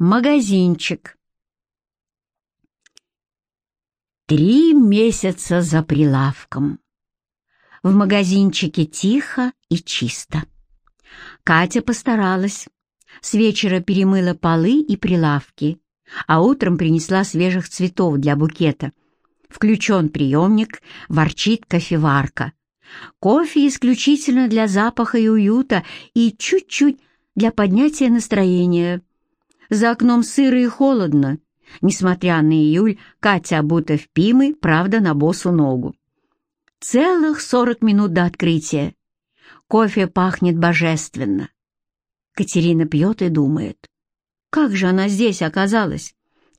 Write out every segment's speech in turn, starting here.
Магазинчик. Три месяца за прилавком. В магазинчике тихо и чисто. Катя постаралась. С вечера перемыла полы и прилавки, а утром принесла свежих цветов для букета. Включен приемник, ворчит кофеварка. Кофе исключительно для запаха и уюта и чуть-чуть для поднятия настроения. За окном сыро и холодно, Несмотря на июль, Катя обута в пимы, правда, на босу ногу. Целых сорок минут до открытия. Кофе пахнет божественно. Катерина пьет и думает. Как же она здесь оказалась?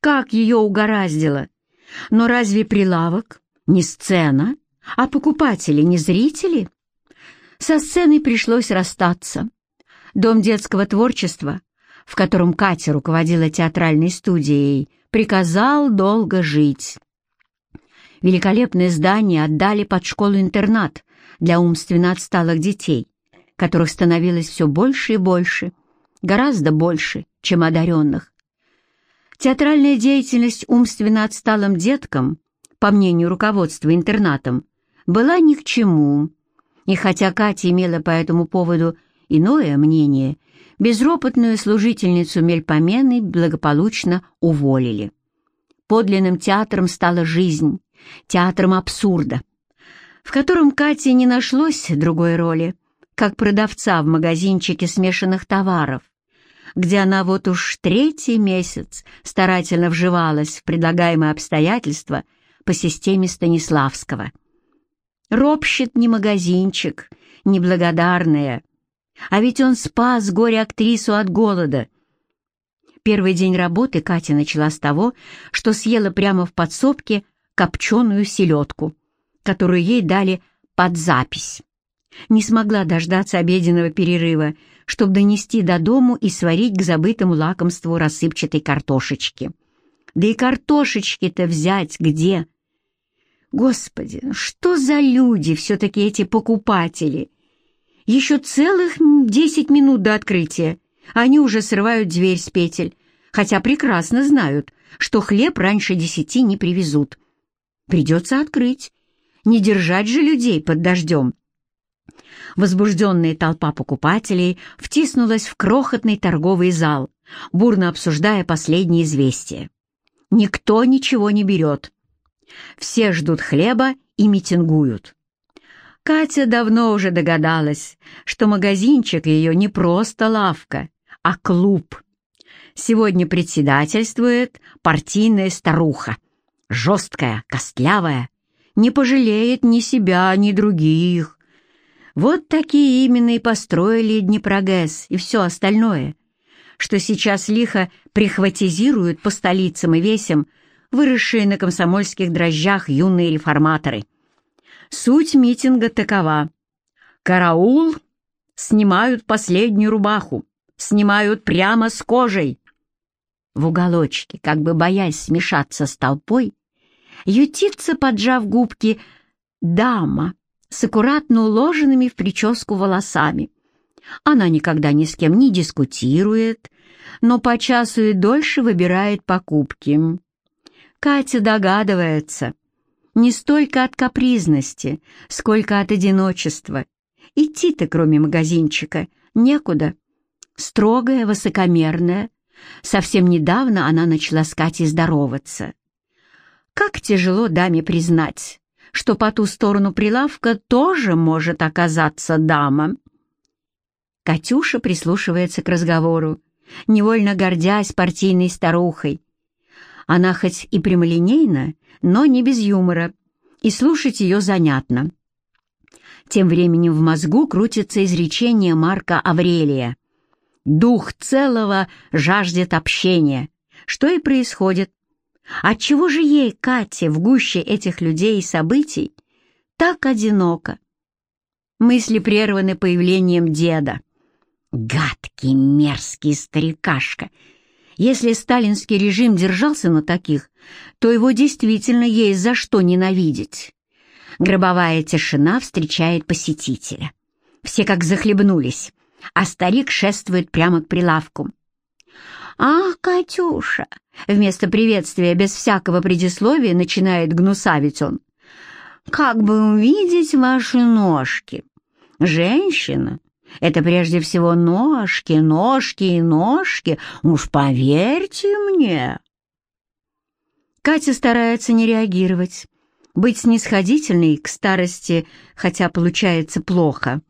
Как ее угораздило? Но разве прилавок не сцена, а покупатели не зрители? Со сценой пришлось расстаться. Дом детского творчества в котором Катя руководила театральной студией, приказал долго жить. Великолепное здание отдали под школу-интернат для умственно отсталых детей, которых становилось все больше и больше, гораздо больше, чем одаренных. Театральная деятельность умственно отсталым деткам, по мнению руководства интернатом, была ни к чему, и хотя Катя имела по этому поводу иное мнение, безропотную служительницу Мельпомены благополучно уволили. Подлинным театром стала жизнь, театром абсурда, в котором Кате не нашлось другой роли, как продавца в магазинчике смешанных товаров, где она вот уж третий месяц старательно вживалась в предлагаемые обстоятельства по системе Станиславского. Ропщет не магазинчик, неблагодарная, а ведь он спас горе-актрису от голода. Первый день работы Катя начала с того, что съела прямо в подсобке копченую селедку, которую ей дали под запись. Не смогла дождаться обеденного перерыва, чтобы донести до дому и сварить к забытому лакомству рассыпчатой картошечки. Да и картошечки-то взять где? Господи, что за люди все-таки эти покупатели? Еще целых десять минут до открытия. Они уже срывают дверь с петель, хотя прекрасно знают, что хлеб раньше десяти не привезут. Придется открыть. Не держать же людей под дождем. Возбужденная толпа покупателей втиснулась в крохотный торговый зал, бурно обсуждая последние известия. Никто ничего не берет. Все ждут хлеба и митингуют. Катя давно уже догадалась, что магазинчик ее не просто лавка, а клуб. Сегодня председательствует партийная старуха, жесткая, костлявая, не пожалеет ни себя, ни других. Вот такие именно и построили Днепрогэс и все остальное, что сейчас лихо прихватизируют по столицам и весям выросшие на комсомольских дрожжах юные реформаторы — Суть митинга такова. Караул снимают последнюю рубаху, снимают прямо с кожей. В уголочке, как бы боясь смешаться с толпой, ютится, поджав губки, дама с аккуратно уложенными в прическу волосами. Она никогда ни с кем не дискутирует, но по часу и дольше выбирает покупки. Катя догадывается, не столько от капризности, сколько от одиночества. Идти-то, кроме магазинчика, некуда. Строгая, высокомерная. Совсем недавно она начала с Катей здороваться. Как тяжело даме признать, что по ту сторону прилавка тоже может оказаться дама. Катюша прислушивается к разговору, невольно гордясь партийной старухой, она хоть и прямолинейна, но не без юмора, и слушать ее занятно. Тем временем в мозгу крутится изречение Марка Аврелия. «Дух целого жаждет общения», что и происходит. Отчего же ей, Кате, в гуще этих людей и событий, так одиноко? Мысли прерваны появлением деда. Гадкий, мерзкий старикашка — если сталинский режим держался на таких, то его действительно есть за что ненавидеть. Гробовая тишина встречает посетителя. Все как захлебнулись, а старик шествует прямо к прилавку. «Ах, Катюша!» Вместо приветствия без всякого предисловия начинает гнусавить он. «Как бы увидеть ваши ножки? Женщина — это прежде всего ножки, ножки и ножки, уж поверьте мне!» Катя старается не реагировать, быть снисходительной к старости, хотя получается плохо.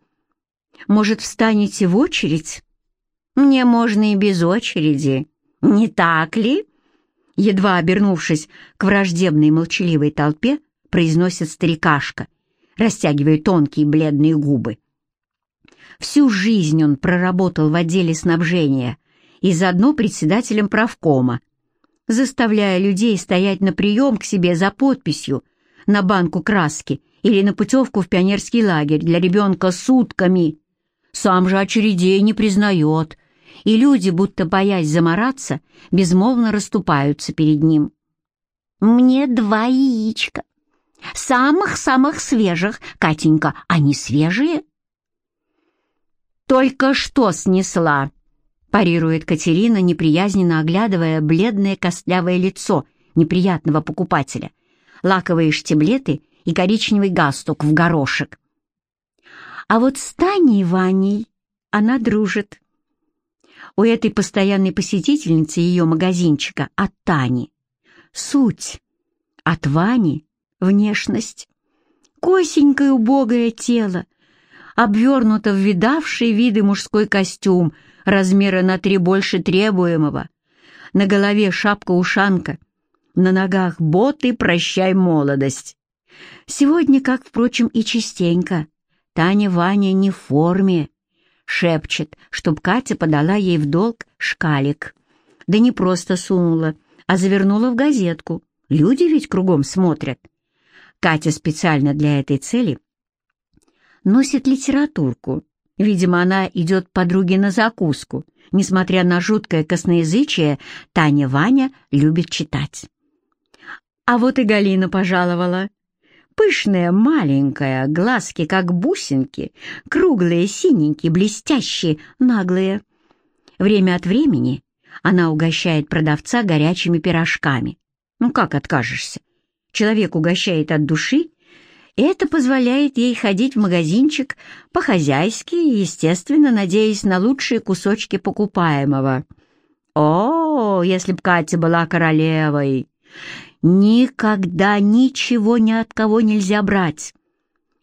«Может, встанете в очередь?» «Мне можно и без очереди, не так ли?» Едва обернувшись к враждебной молчаливой толпе, произносит старикашка, растягивая тонкие бледные губы. Всю жизнь он проработал в отделе снабжения и заодно председателем правкома, заставляя людей стоять на прием к себе за подписью на банку краски или на путевку в пионерский лагерь для ребенка сутками. Сам же очередей не признает, и люди, будто боясь замораться, безмолвно расступаются перед ним. «Мне два яичка. Самых-самых свежих, Катенька, они свежие?» «Только что снесла», — парирует Катерина, неприязненно оглядывая бледное костлявое лицо неприятного покупателя, лаковые штиблеты и коричневый галстук в горошек. А вот с Таней Ваней она дружит. У этой постоянной посетительницы ее магазинчика от Тани суть, от Вани внешность. Косенькое убогое тело, обвернуто в видавший виды мужской костюм размера на три больше требуемого. На голове шапка-ушанка, на ногах боты «Прощай, молодость». Сегодня, как, впрочем, и частенько, Таня Ваня не в форме, шепчет, чтоб Катя подала ей в долг шкалик. Да не просто сунула, а завернула в газетку. Люди ведь кругом смотрят. Катя специально для этой цели носит литературку. Видимо, она идет подруге на закуску. Несмотря на жуткое косноязычие, Таня Ваня любит читать. А вот и Галина пожаловала. Пышная, маленькая, глазки как бусинки, круглые, синенькие, блестящие, наглые. Время от времени она угощает продавца горячими пирожками. Ну как откажешься? Человек угощает от души, это позволяет ей ходить в магазинчик по-хозяйски, естественно, надеясь на лучшие кусочки покупаемого. О, если б Катя была королевой! Никогда ничего ни от кого нельзя брать.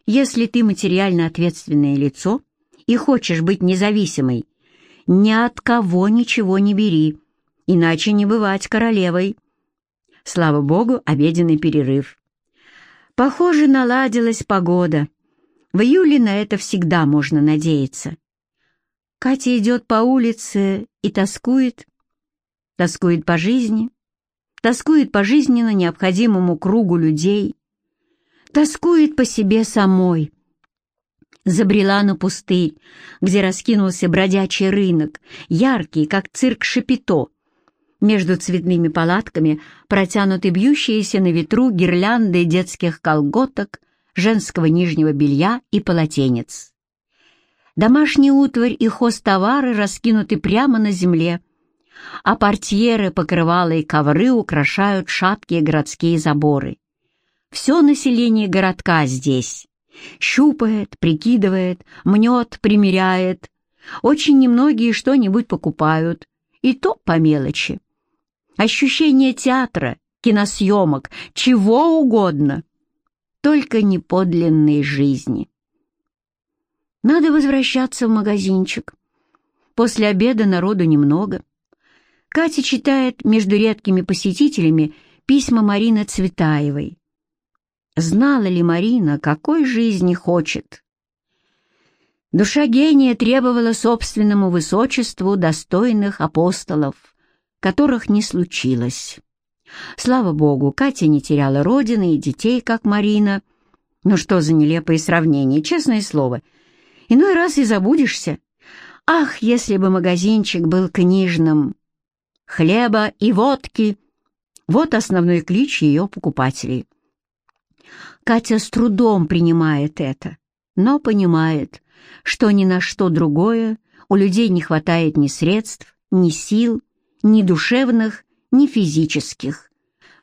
Если ты материально ответственное лицо и хочешь быть независимой, ни от кого ничего не бери, иначе не бывать королевой. Слава богу, обеденный перерыв. Похоже, наладилась погода. В июле на это всегда можно надеяться. Катя идет по улице и тоскует, тоскует по жизни, тоскует по жизненно необходимому кругу людей, тоскует по себе самой. Забрела на пустырь, где раскинулся бродячий рынок, яркий, как цирк Шапито. Между цветными палатками протянуты бьющиеся на ветру гирлянды детских колготок, женского нижнего белья и полотенец. Домашний утварь и хозтовары раскинуты прямо на земле — а портьеры, покрывала и ковры украшают шаткие городские заборы. Все население городка здесь. Щупает, прикидывает, мнет, примеряет. Очень немногие что-нибудь покупают, и то по мелочи. Ощущение театра, киносъемок, чего угодно, только не подлинной жизни. Надо возвращаться в магазинчик. После обеда народу немного. Катя читает между редкими посетителями письма Марины Цветаевой. Знала ли Марина, какой жизни хочет? Душа гения требовала собственному высочеству достойных апостолов, которых не случилось. Слава богу, Катя не теряла родины и детей, как Марина. Ну что за нелепое сравнение, честное слово. Иной раз и забудешься. Ах, если бы магазинчик был книжным! хлеба и водки. Вот основной клич ее покупателей. Катя с трудом принимает это, но понимает, что ни на что другое у людей не хватает ни средств, ни сил, ни душевных, ни физических.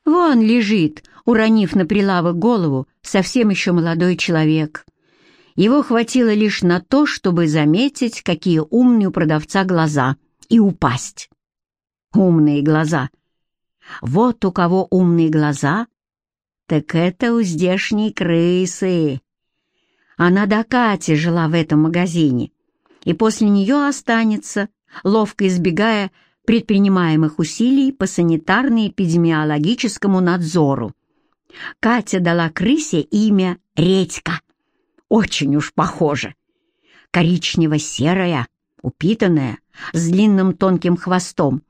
Вон лежит, уронив на прилавок голову, совсем еще молодой человек. Его хватило лишь на то, чтобы заметить, какие умные у продавца глаза, и упасть. Умные глаза. Вот у кого умные глаза, так это у здешней крысы. Она до Кати жила в этом магазине, и после нее останется, ловко избегая предпринимаемых усилий по санитарно-эпидемиологическому надзору. Катя дала крысе имя Редька. Очень уж похоже. Коричнево-серая, упитанная, с длинным тонким хвостом.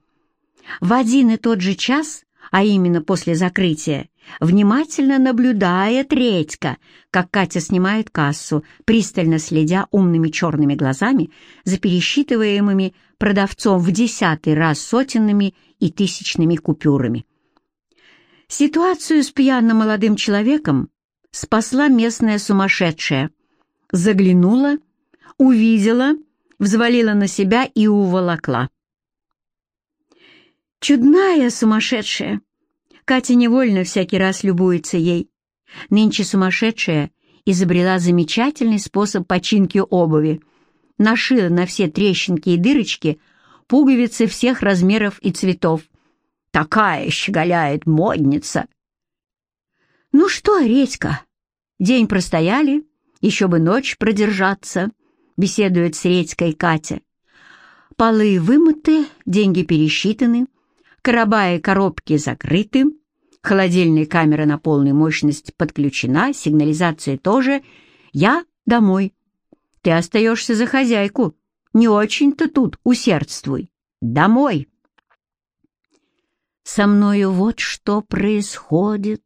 В один и тот же час, а именно после закрытия, внимательно наблюдает Редька, как Катя снимает кассу, пристально следя умными черными глазами за пересчитываемыми продавцом в десятый раз сотенными и тысячными купюрами. Ситуацию с пьяным молодым человеком спасла местная сумасшедшая. Заглянула, увидела, взвалила на себя и уволокла. Чудная сумасшедшая. Катя невольно всякий раз любуется ей. Нынче сумасшедшая изобрела замечательный способ починки обуви. Нашила на все трещинки и дырочки пуговицы всех размеров и цветов. Такая щеголяет модница. Ну что, Редька, день простояли, еще бы ночь продержаться, беседует с Редькой Катя. Полы вымыты, деньги пересчитаны, короба и коробки закрыты, холодильная камера на полную мощность подключена, сигнализация тоже. Я домой. Ты остаешься за хозяйку. Не очень-то тут усердствуй. Домой. Со мною вот что происходит.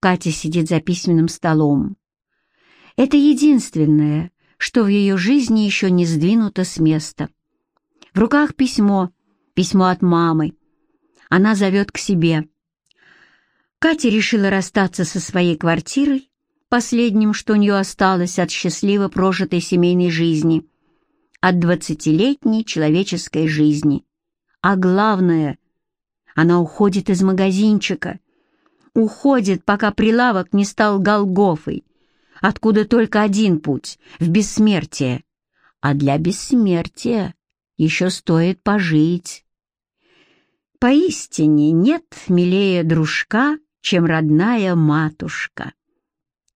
Катя сидит за письменным столом. Это единственное, что в ее жизни еще не сдвинуто с места. В руках письмо, письмо от мамы. Она зовет к себе. Катя решила расстаться со своей квартирой, последним, что у нее осталось от счастливо прожитой семейной жизни, от двадцатилетней человеческой жизни. А главное, она уходит из магазинчика, уходит, пока прилавок не стал Голгофой, откуда только один путь — в бессмертие. А для бессмертия еще стоит пожить. Поистине нет милее дружка, чем родная матушка.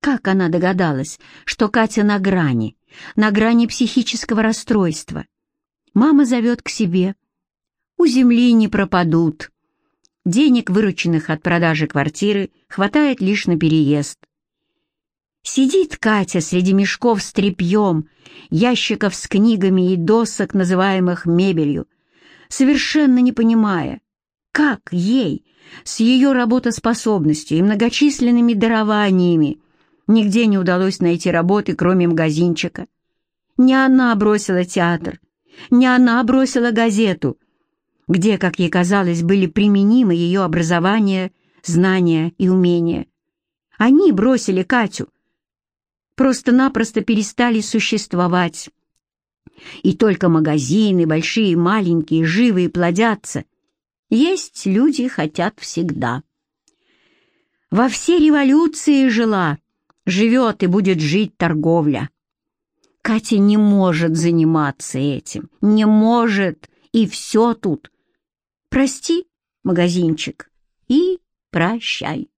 Как она догадалась, что Катя на грани, на грани психического расстройства? Мама зовет к себе. У земли не пропадут. Денег, вырученных от продажи квартиры, хватает лишь на переезд. Сидит Катя среди мешков с тряпьем, ящиков с книгами и досок, называемых мебелью, совершенно не понимая, как ей, с ее работоспособностью и многочисленными дарованиями, нигде не удалось найти работы, кроме магазинчика. Не она бросила театр, не она бросила газету, где, как ей казалось, были применимы ее образование, знания и умения. Они бросили Катю, просто-напросто перестали существовать. И только магазины, большие и маленькие, живые, плодятся. Есть люди хотят всегда. Во все революции жила, живет и будет жить торговля. Катя не может заниматься этим, не может, и все тут. Прости, магазинчик, и прощай.